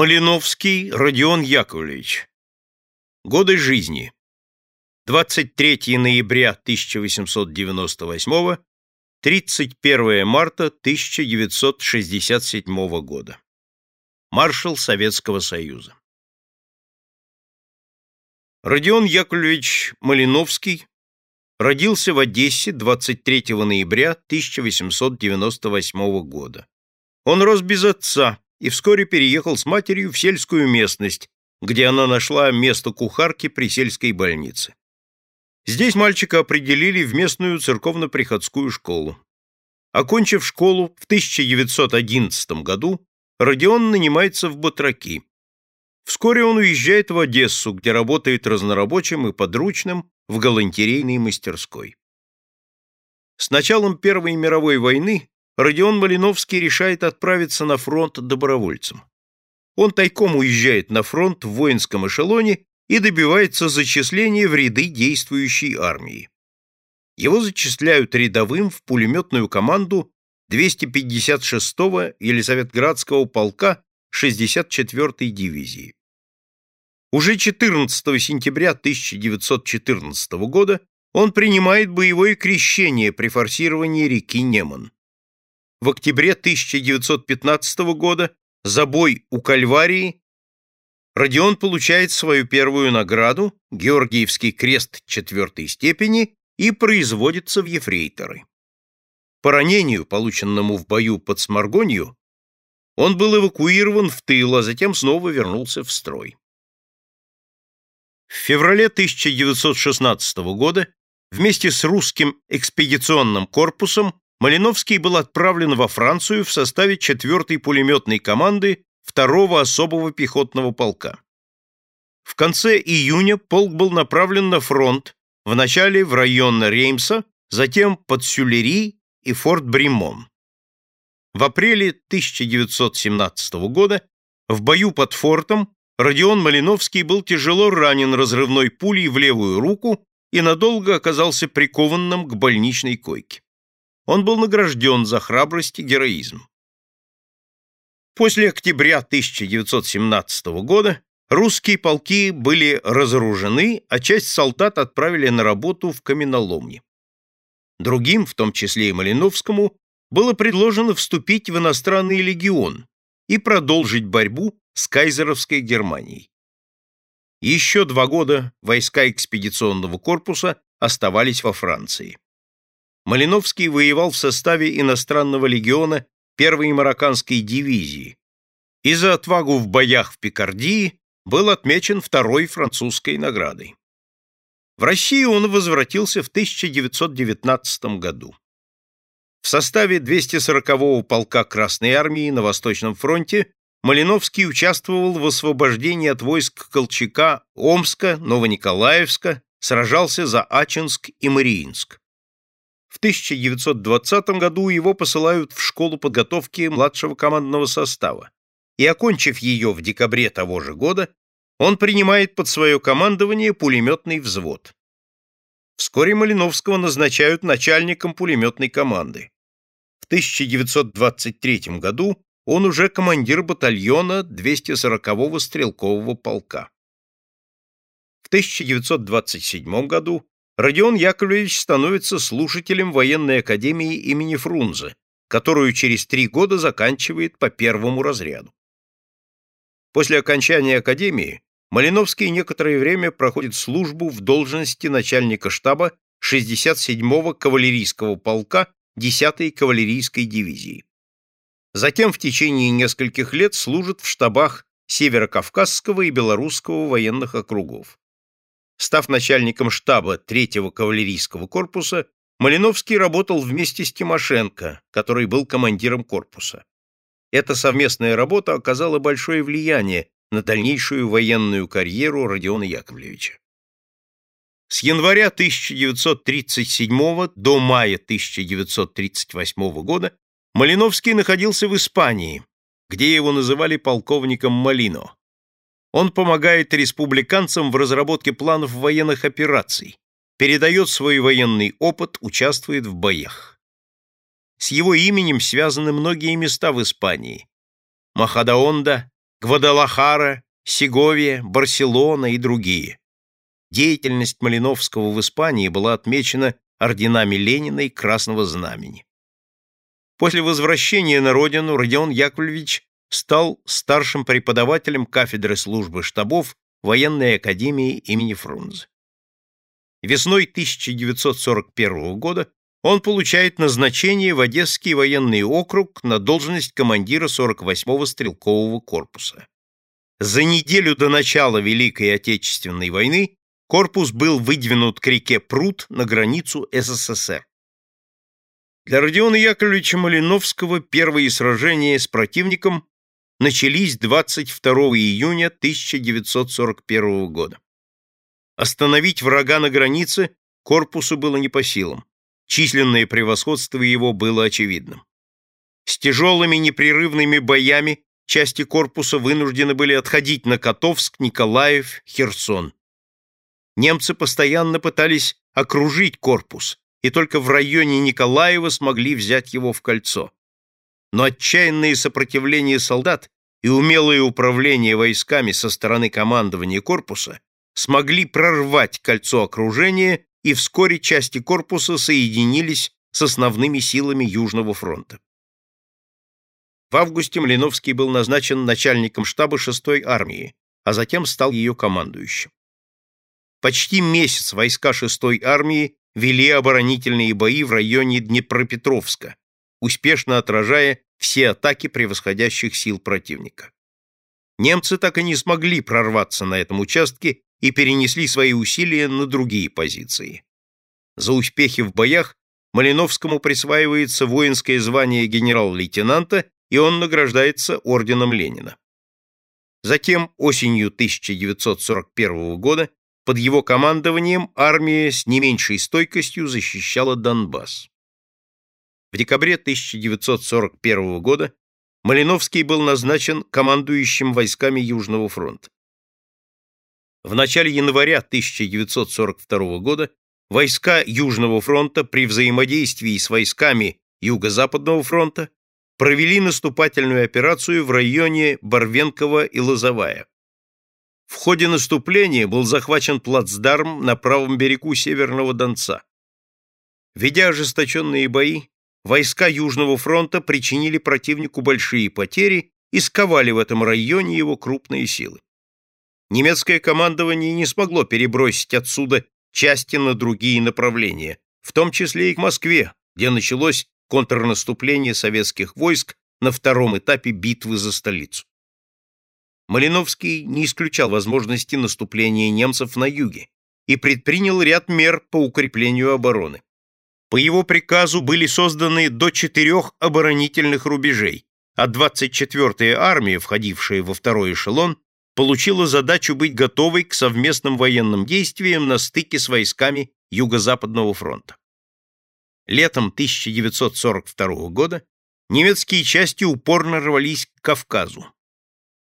Малиновский Родион Яковлевич. Годы жизни. 23 ноября 1898, 31 марта 1967 года. Маршал Советского Союза. Родион Яковлевич Малиновский родился в Одессе 23 ноября 1898 года. Он рос без отца, и вскоре переехал с матерью в сельскую местность, где она нашла место кухарки при сельской больнице. Здесь мальчика определили в местную церковно-приходскую школу. Окончив школу в 1911 году, Родион нанимается в батраки. Вскоре он уезжает в Одессу, где работает разнорабочим и подручным в галантерейной мастерской. С началом Первой мировой войны Родион Малиновский решает отправиться на фронт добровольцем. Он тайком уезжает на фронт в воинском эшелоне и добивается зачисления в ряды действующей армии. Его зачисляют рядовым в пулеметную команду 256-го Елизаветградского полка 64-й дивизии. Уже 14 сентября 1914 года он принимает боевое крещение при форсировании реки Неман в октябре 1915 года за бой у Кальварии Родион получает свою первую награду, Георгиевский крест четвертой степени, и производится в ефрейторы. По ранению, полученному в бою под Сморгонью, он был эвакуирован в тыл, а затем снова вернулся в строй. В феврале 1916 года вместе с русским экспедиционным корпусом Малиновский был отправлен во Францию в составе 4-й пулеметной команды 2-го особого пехотного полка. В конце июня полк был направлен на фронт, вначале в район Реймса, затем под Сюлери и форт Бримон. В апреле 1917 года в бою под фортом Родион Малиновский был тяжело ранен разрывной пулей в левую руку и надолго оказался прикованным к больничной койке он был награжден за храбрость и героизм. После октября 1917 года русские полки были разоружены, а часть солдат отправили на работу в каменоломни. Другим, в том числе и Малиновскому, было предложено вступить в иностранный легион и продолжить борьбу с кайзеровской Германией. Еще два года войска экспедиционного корпуса оставались во Франции. Малиновский воевал в составе иностранного легиона первой марокканской дивизии и за отвагу в боях в Пикардии был отмечен второй французской наградой. В Россию он возвратился в 1919 году. В составе 240-го полка Красной армии на Восточном фронте Малиновский участвовал в освобождении от войск Колчака, Омска, Новониколаевска, сражался за Ачинск и Мариинск. В 1920 году его посылают в школу подготовки младшего командного состава, и, окончив ее в декабре того же года, он принимает под свое командование пулеметный взвод. Вскоре Малиновского назначают начальником пулеметной команды. В 1923 году он уже командир батальона 240-го стрелкового полка. В 1927 году Родион Яковлевич становится слушателем военной академии имени Фрунзе, которую через три года заканчивает по первому разряду. После окончания академии Малиновский некоторое время проходит службу в должности начальника штаба 67-го кавалерийского полка 10-й кавалерийской дивизии. Затем в течение нескольких лет служит в штабах Северокавказского и Белорусского военных округов. Став начальником штаба 3-го кавалерийского корпуса, Малиновский работал вместе с Тимошенко, который был командиром корпуса. Эта совместная работа оказала большое влияние на дальнейшую военную карьеру Родиона Яковлевича. С января 1937 до мая 1938 года Малиновский находился в Испании, где его называли полковником Малино. Он помогает республиканцам в разработке планов военных операций, передает свой военный опыт, участвует в боях. С его именем связаны многие места в Испании. Махадаонда, Гвадалахара, Сеговия, Барселона и другие. Деятельность Малиновского в Испании была отмечена орденами Ленина и Красного Знамени. После возвращения на родину Родион Яковлевич стал старшим преподавателем кафедры службы штабов военной академии имени Фрунзе. Весной 1941 года он получает назначение в Одесский военный округ на должность командира 48-го стрелкового корпуса. За неделю до начала Великой Отечественной войны корпус был выдвинут к реке Прут на границу СССР. Для Родиона Яковлевича Малиновского первые сражения с противником начались 22 июня 1941 года. Остановить врага на границе корпусу было не по силам. Численное превосходство его было очевидным. С тяжелыми непрерывными боями части корпуса вынуждены были отходить на Котовск, Николаев, Херсон. Немцы постоянно пытались окружить корпус, и только в районе Николаева смогли взять его в кольцо но отчаянное сопротивление солдат и умелое управление войсками со стороны командования корпуса смогли прорвать кольцо окружения, и вскоре части корпуса соединились с основными силами Южного фронта. В августе Малиновский был назначен начальником штаба 6-й армии, а затем стал ее командующим. Почти месяц войска 6-й армии вели оборонительные бои в районе Днепропетровска, успешно отражая все атаки превосходящих сил противника. Немцы так и не смогли прорваться на этом участке и перенесли свои усилия на другие позиции. За успехи в боях Малиновскому присваивается воинское звание генерал-лейтенанта, и он награждается орденом Ленина. Затем, осенью 1941 года, под его командованием армия с не меньшей стойкостью защищала Донбасс. В декабре 1941 года Малиновский был назначен командующим войсками Южного фронта. В начале января 1942 года войска Южного фронта при взаимодействии с войсками Юго-Западного фронта провели наступательную операцию в районе Барвенкова и Лозовая. В ходе наступления был захвачен плацдарм на правом берегу Северного Донца. Ведя ожесточенные бои, войска Южного фронта причинили противнику большие потери и сковали в этом районе его крупные силы. Немецкое командование не смогло перебросить отсюда части на другие направления, в том числе и к Москве, где началось контрнаступление советских войск на втором этапе битвы за столицу. Малиновский не исключал возможности наступления немцев на юге и предпринял ряд мер по укреплению обороны. По его приказу были созданы до четырех оборонительных рубежей, а 24-я армия, входившая во второй эшелон, получила задачу быть готовой к совместным военным действиям на стыке с войсками Юго-Западного фронта. Летом 1942 года немецкие части упорно рвались к Кавказу.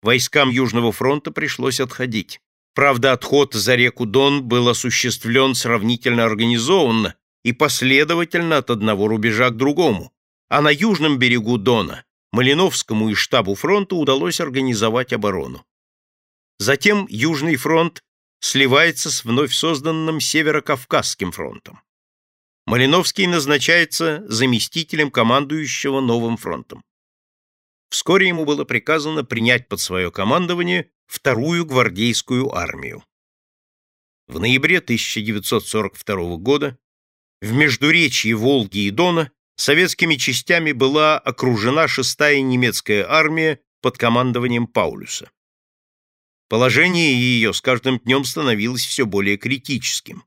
Войскам Южного фронта пришлось отходить. Правда, отход за реку Дон был осуществлен сравнительно организованно и последовательно от одного рубежа к другому, а на южном берегу Дона Малиновскому и штабу фронта удалось организовать оборону. Затем Южный фронт сливается с вновь созданным Северо-Кавказским фронтом. Малиновский назначается заместителем командующего новым фронтом. Вскоре ему было приказано принять под свое командование вторую гвардейскую армию. В ноябре 1942 года в междуречье Волги и Дона советскими частями была окружена шестая немецкая армия под командованием Паулюса. Положение ее с каждым днем становилось все более критическим.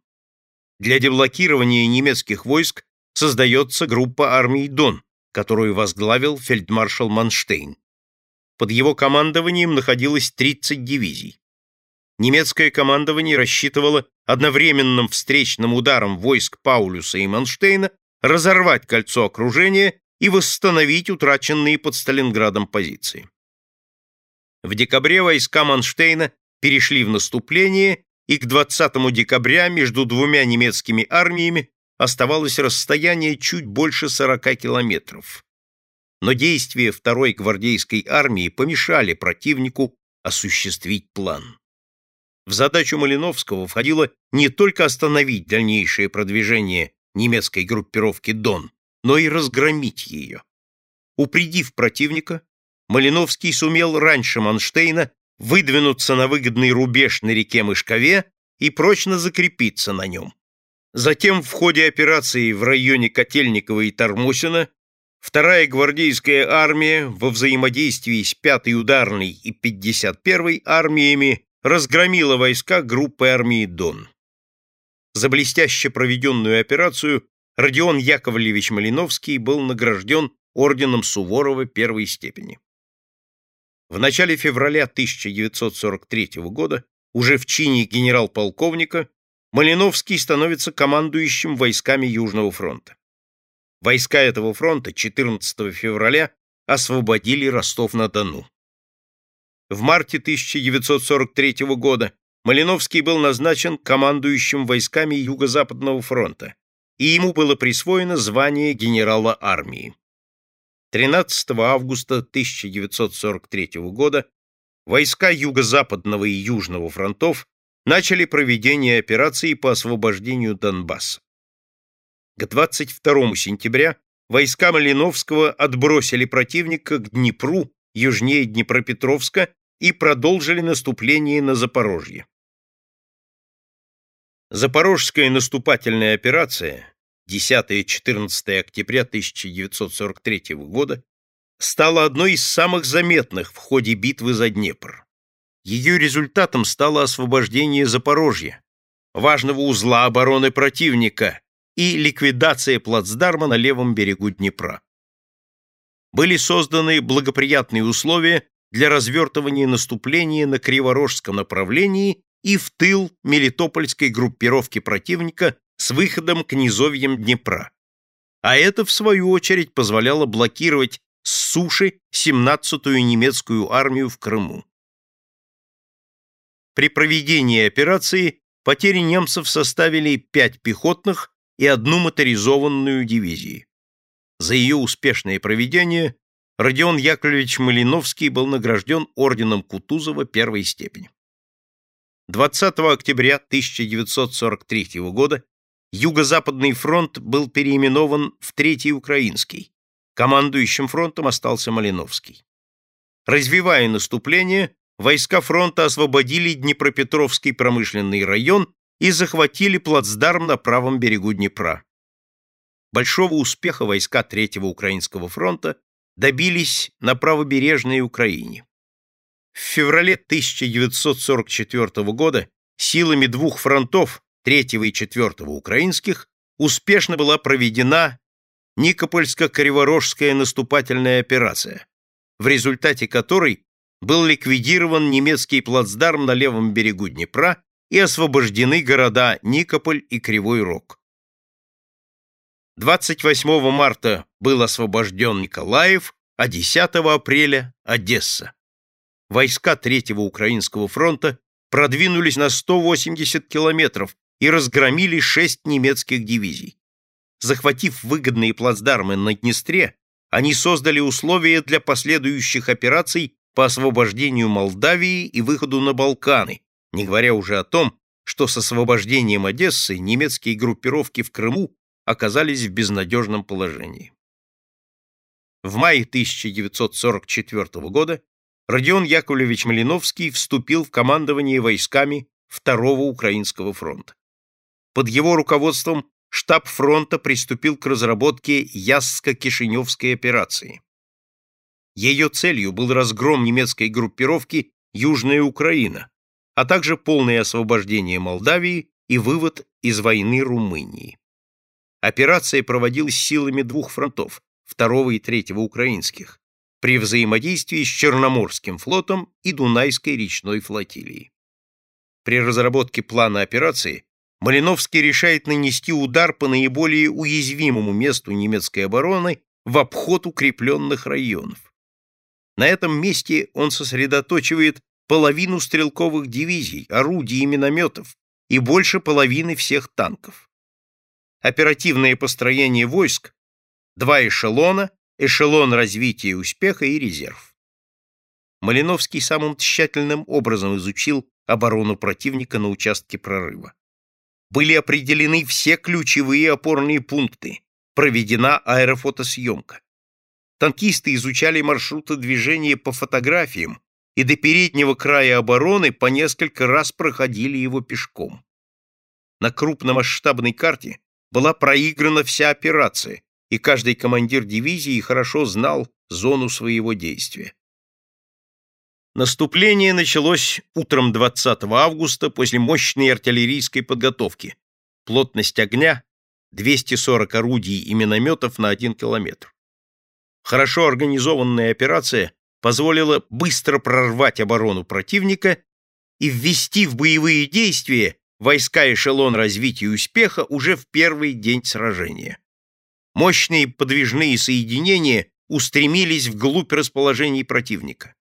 Для деблокирования немецких войск создается группа армий Дон, которую возглавил фельдмаршал Манштейн. Под его командованием находилось 30 дивизий. Немецкое командование рассчитывало одновременным встречным ударом войск Паулюса и Манштейна разорвать кольцо окружения и восстановить утраченные под Сталинградом позиции. В декабре войска Манштейна перешли в наступление, и к 20 декабря между двумя немецкими армиями оставалось расстояние чуть больше 40 километров. но действия второй гвардейской армии помешали противнику осуществить план. В задачу Малиновского входило не только остановить дальнейшее продвижение немецкой группировки «Дон», но и разгромить ее. Упредив противника, Малиновский сумел раньше Манштейна выдвинуться на выгодный рубеж на реке Мышкове и прочно закрепиться на нем. Затем в ходе операции в районе Котельникова и Тормосина Вторая гвардейская армия во взаимодействии с 5-й ударной и 51-й армиями разгромила войска группы армии Дон. За блестяще проведенную операцию Родион Яковлевич Малиновский был награжден орденом Суворова первой степени. В начале февраля 1943 года, уже в чине генерал-полковника, Малиновский становится командующим войсками Южного фронта. Войска этого фронта 14 февраля освободили Ростов-на-Дону. В марте 1943 года Малиновский был назначен командующим войсками Юго-Западного фронта, и ему было присвоено звание генерала армии. 13 августа 1943 года войска Юго-Западного и Южного фронтов начали проведение операции по освобождению Донбасса. К 22 сентября войска Малиновского отбросили противника к Днепру, южнее Днепропетровска, и продолжили наступление на Запорожье. Запорожская наступательная операция 10-14 октября 1943 года стала одной из самых заметных в ходе битвы за Днепр. Ее результатом стало освобождение Запорожья, важного узла обороны противника, и ликвидация плацдарма на левом берегу Днепра. Были созданы благоприятные условия для развертывания наступления на Криворожском направлении и в тыл Мелитопольской группировки противника с выходом к низовьям Днепра. А это, в свою очередь, позволяло блокировать с суши 17-ю немецкую армию в Крыму. При проведении операции потери немцев составили 5 пехотных и одну моторизованную дивизии. За ее успешное проведение Родион Яковлевич Малиновский был награжден орденом Кутузова первой степени. 20 октября 1943 года Юго-Западный фронт был переименован в Третий Украинский. Командующим фронтом остался Малиновский. Развивая наступление, войска фронта освободили Днепропетровский промышленный район и захватили плацдарм на правом берегу Днепра. Большого успеха войска Третьего Украинского фронта добились на правобережной Украине. В феврале 1944 года силами двух фронтов третьего и четвертого украинских, успешно была проведена Никопольско-Криворожская наступательная операция, в результате которой был ликвидирован немецкий плацдарм на левом берегу Днепра и освобождены города Никополь и Кривой Рог. 28 марта был освобожден Николаев, а 10 апреля – Одесса. Войска Третьего Украинского фронта продвинулись на 180 километров и разгромили шесть немецких дивизий. Захватив выгодные плацдармы на Днестре, они создали условия для последующих операций по освобождению Молдавии и выходу на Балканы, не говоря уже о том, что с освобождением Одессы немецкие группировки в Крыму оказались в безнадежном положении. В мае 1944 года Родион Яковлевич Малиновский вступил в командование войсками Второго Украинского фронта. Под его руководством штаб фронта приступил к разработке Ясско-Кишиневской операции. Ее целью был разгром немецкой группировки «Южная Украина», а также полное освобождение Молдавии и вывод из войны Румынии. Операция проводилась силами двух фронтов, второго и третьего украинских, при взаимодействии с Черноморским флотом и Дунайской речной флотилией. При разработке плана операции Малиновский решает нанести удар по наиболее уязвимому месту немецкой обороны в обход укрепленных районов. На этом месте он сосредоточивает половину стрелковых дивизий, орудий и минометов и больше половины всех танков. Оперативное построение войск, два эшелона эшелон развития успеха и резерв. Малиновский самым тщательным образом изучил оборону противника на участке прорыва. Были определены все ключевые опорные пункты, проведена аэрофотосъемка. Танкисты изучали маршруты движения по фотографиям и до переднего края обороны по несколько раз проходили его пешком. На крупномасштабной карте была проиграна вся операция, и каждый командир дивизии хорошо знал зону своего действия. Наступление началось утром 20 августа после мощной артиллерийской подготовки. Плотность огня 240 орудий и минометов на 1 километр. Хорошо организованная операция позволила быстро прорвать оборону противника и ввести в боевые действия войска эшелон развития успеха уже в первый день сражения. Мощные подвижные соединения устремились вглубь расположений противника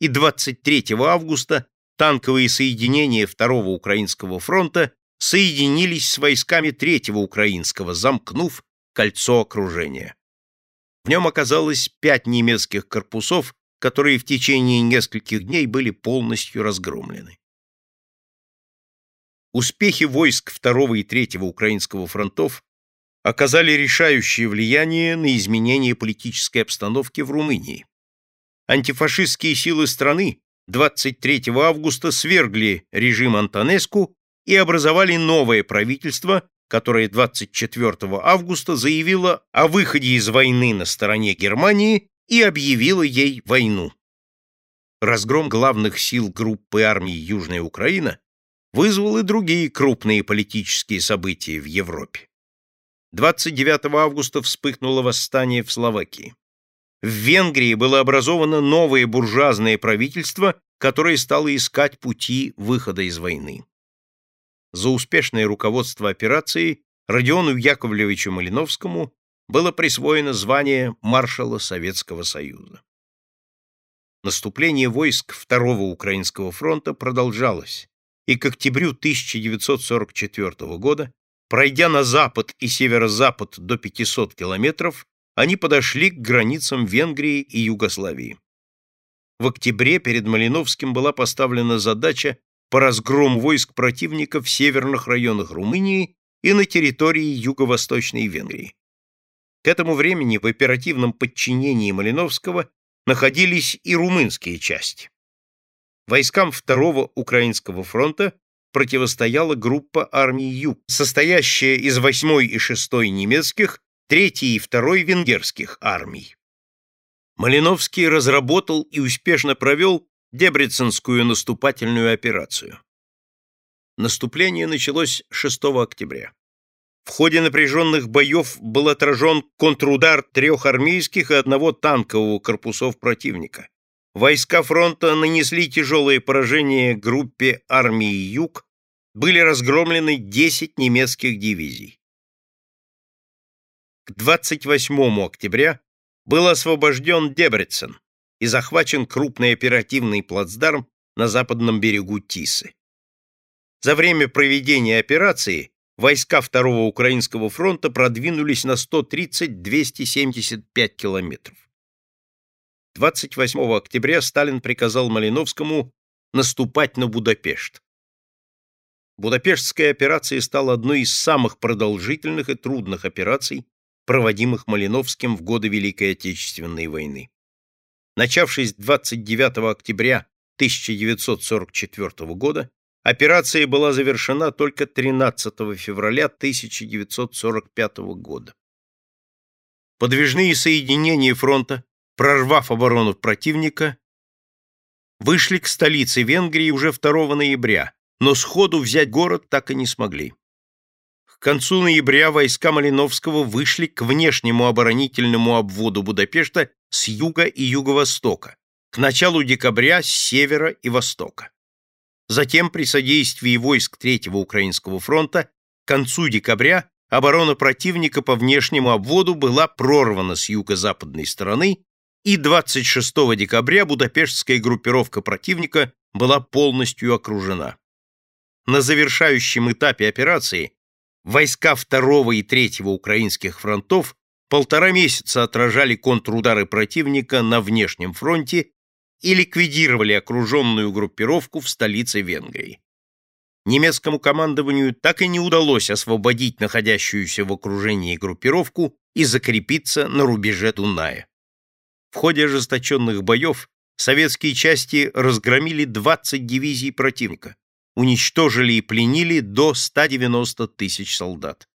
и 23 августа танковые соединения Второго Украинского фронта соединились с войсками Третьего Украинского, замкнув кольцо окружения. В нем оказалось пять немецких корпусов, которые в течение нескольких дней были полностью разгромлены. Успехи войск Второго и Третьего Украинского фронтов оказали решающее влияние на изменение политической обстановки в Румынии антифашистские силы страны 23 августа свергли режим Антонеску и образовали новое правительство, которое 24 августа заявило о выходе из войны на стороне Германии и объявило ей войну. Разгром главных сил группы армий Южная Украина вызвал и другие крупные политические события в Европе. 29 августа вспыхнуло восстание в Словакии. В Венгрии было образовано новое буржуазное правительство, которое стало искать пути выхода из войны. За успешное руководство операцией Родиону Яковлевичу Малиновскому было присвоено звание маршала Советского Союза. Наступление войск Второго Украинского фронта продолжалось, и к октябрю 1944 года, пройдя на запад и северо-запад до 500 километров, они подошли к границам Венгрии и Югославии. В октябре перед Малиновским была поставлена задача по разгрому войск противника в северных районах Румынии и на территории юго-восточной Венгрии. К этому времени в оперативном подчинении Малиновского находились и румынские части. Войскам Второго Украинского фронта противостояла группа армий Юг, состоящая из 8 и 6 немецких третьей и второй венгерских армий. Малиновский разработал и успешно провел Дебреценскую наступательную операцию. Наступление началось 6 октября. В ходе напряженных боев был отражен контрудар трех армейских и одного танкового корпусов противника. Войска фронта нанесли тяжелые поражения группе армии «Юг», были разгромлены 10 немецких дивизий. К 28 октября был освобожден Дебрецен и захвачен крупный оперативный плацдарм на западном берегу Тисы. За время проведения операции войска Второго Украинского фронта продвинулись на 130-275 километров. 28 октября Сталин приказал Малиновскому наступать на Будапешт. Будапештская операция стала одной из самых продолжительных и трудных операций проводимых Малиновским в годы Великой Отечественной войны. Начавшись 29 октября 1944 года, операция была завершена только 13 февраля 1945 года. Подвижные соединения фронта, прорвав оборону противника, вышли к столице Венгрии уже 2 ноября, но сходу взять город так и не смогли. К концу ноября войска Малиновского вышли к внешнему оборонительному обводу Будапешта с юга и юго-востока, к началу декабря с севера и востока. Затем при содействии войск Третьего Украинского фронта к концу декабря оборона противника по внешнему обводу была прорвана с юго-западной стороны, и 26 декабря Будапештская группировка противника была полностью окружена. На завершающем этапе операции войска второго и третьего украинских фронтов полтора месяца отражали контрудары противника на внешнем фронте и ликвидировали окруженную группировку в столице Венгрии. Немецкому командованию так и не удалось освободить находящуюся в окружении группировку и закрепиться на рубеже Дуная. Ходе ожесточенных боев советские части разгромили 20 дивизий противника, уничтожили и пленили до 190 тысяч солдат.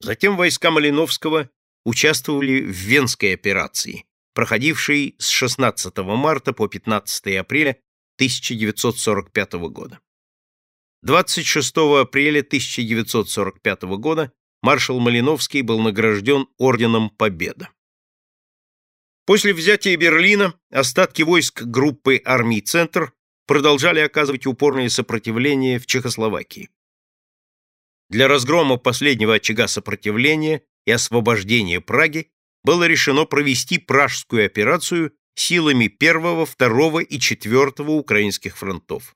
Затем войска Малиновского участвовали в Венской операции, проходившей с 16 марта по 15 апреля 1945 года. 26 апреля 1945 года маршал Малиновский был награжден Орденом Победа. После взятия Берлина остатки войск группы армий «Центр» продолжали оказывать упорное сопротивление в Чехословакии. Для разгрома последнего очага сопротивления и освобождения Праги было решено провести пражскую операцию силами 1, 2 и 4 украинских фронтов.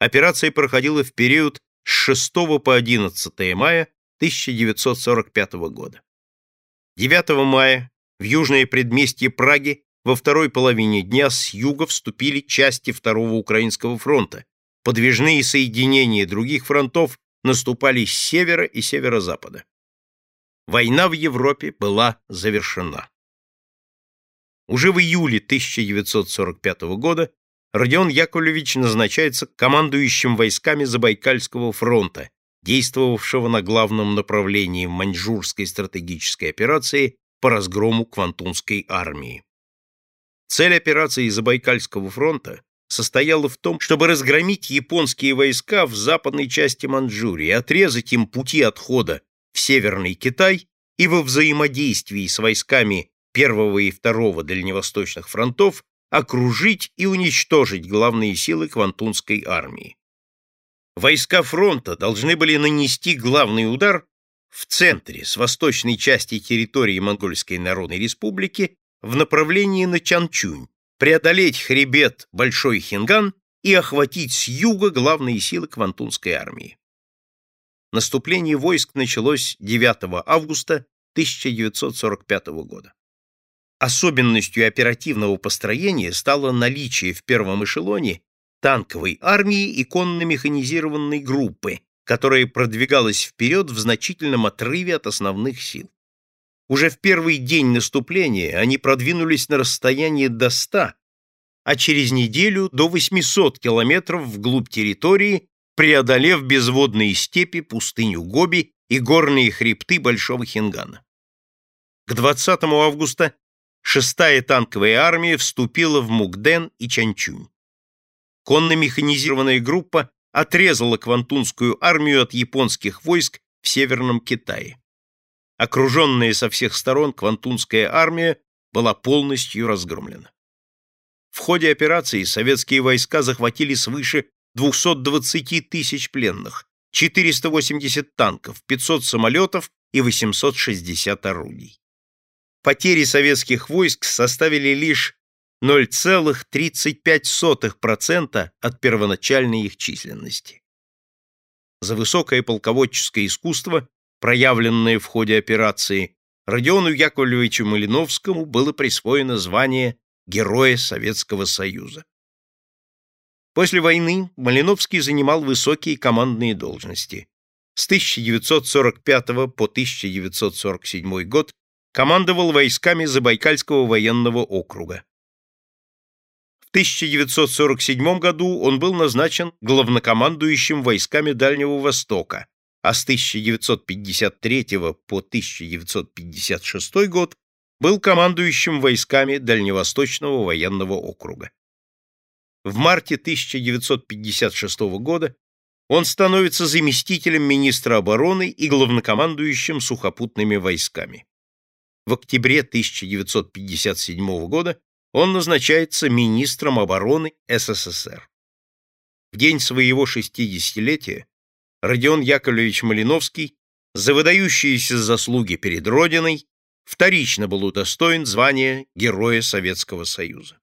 Операция проходила в период с 6 по 11 мая 1945 года. 9 мая в южное предместье Праги во второй половине дня с юга вступили части Второго Украинского фронта. Подвижные соединения других фронтов наступали с севера и северо-запада. Война в Европе была завершена. Уже в июле 1945 года Родион Яковлевич назначается командующим войсками Забайкальского фронта, действовавшего на главном направлении маньчжурской стратегической операции по разгрому Квантунской армии. Цель операции Забайкальского фронта состояла в том, чтобы разгромить японские войска в западной части Манчжурии, отрезать им пути отхода в Северный Китай и во взаимодействии с войсками первого и второго дальневосточных фронтов окружить и уничтожить главные силы Квантунской армии. Войска фронта должны были нанести главный удар в центре, с восточной части территории Монгольской Народной Республики в направлении на Чанчунь, преодолеть хребет Большой Хинган и охватить с юга главные силы Квантунской армии. Наступление войск началось 9 августа 1945 года. Особенностью оперативного построения стало наличие в первом эшелоне танковой армии и конно-механизированной группы, которая продвигалась вперед в значительном отрыве от основных сил. Уже в первый день наступления они продвинулись на расстояние до 100, а через неделю до 800 километров вглубь территории, преодолев безводные степи, пустыню Гоби и горные хребты Большого Хингана. К 20 августа шестая танковая армия вступила в Мукден и Чанчунь. Конно-механизированная группа отрезала Квантунскую армию от японских войск в Северном Китае. Окруженная со всех сторон Квантунская армия была полностью разгромлена. В ходе операции советские войска захватили свыше 220 тысяч пленных, 480 танков, 500 самолетов и 860 орудий. Потери советских войск составили лишь 0,35% от первоначальной их численности. За высокое полководческое искусство, проявленное в ходе операции, Родиону Яковлевичу Малиновскому было присвоено звание Героя Советского Союза. После войны Малиновский занимал высокие командные должности. С 1945 по 1947 год командовал войсками Забайкальского военного округа. 1947 году он был назначен главнокомандующим войсками Дальнего Востока, а с 1953 по 1956 год был командующим войсками Дальневосточного военного округа. В марте 1956 года он становится заместителем министра обороны и главнокомандующим сухопутными войсками. В октябре 1957 года он назначается министром обороны СССР. В день своего шестидесятилетия Родион Яковлевич Малиновский за выдающиеся заслуги перед Родиной вторично был удостоен звания Героя Советского Союза.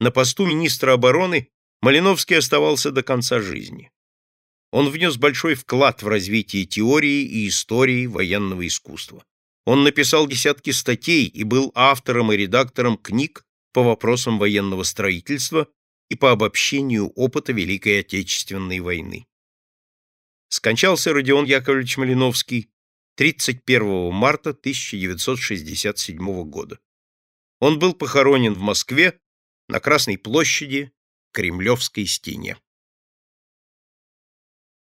На посту министра обороны Малиновский оставался до конца жизни. Он внес большой вклад в развитие теории и истории военного искусства. Он написал десятки статей и был автором и редактором книг по вопросам военного строительства и по обобщению опыта Великой Отечественной войны. Скончался Родион Яковлевич Малиновский 31 марта 1967 года. Он был похоронен в Москве на Красной площади, Кремлевской стене.